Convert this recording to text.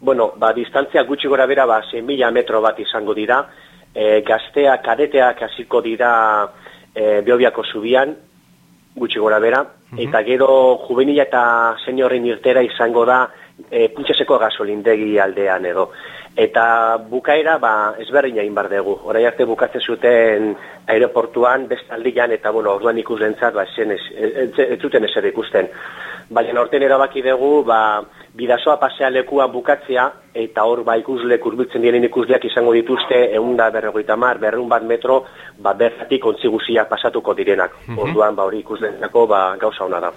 bueno, ba, distantzia gutxi gora bera, ba, 6.000 metro bat izango dira, e, gazteak, kadeteak hasiko dira e, beobiako zubian, gutxi gora bera, mhm. eta gero juvenila eta seniorin irtera izango da e, puntxaseko gasolindegi aldean edo. Eta bukaera, ba, ezberdin egin bar dugu. Horai arte bukatzen zuten aeroportuan, bestaldian, eta bueno, orduan ikusentzat, ba, ez, ez, ez zuten ezer ikusten. Baina orten erabaki dugu, ba, bidazoa pasea lekua bukatzea, eta hor ba ikusle kurbiltzen diren ikusleak izango dituzte egun da berrogeita mar, berreun bat metro, ba berratik ontzigusia pasatuko direnak. Mm Orduan ba hori ikuslenako ba gauza hona da.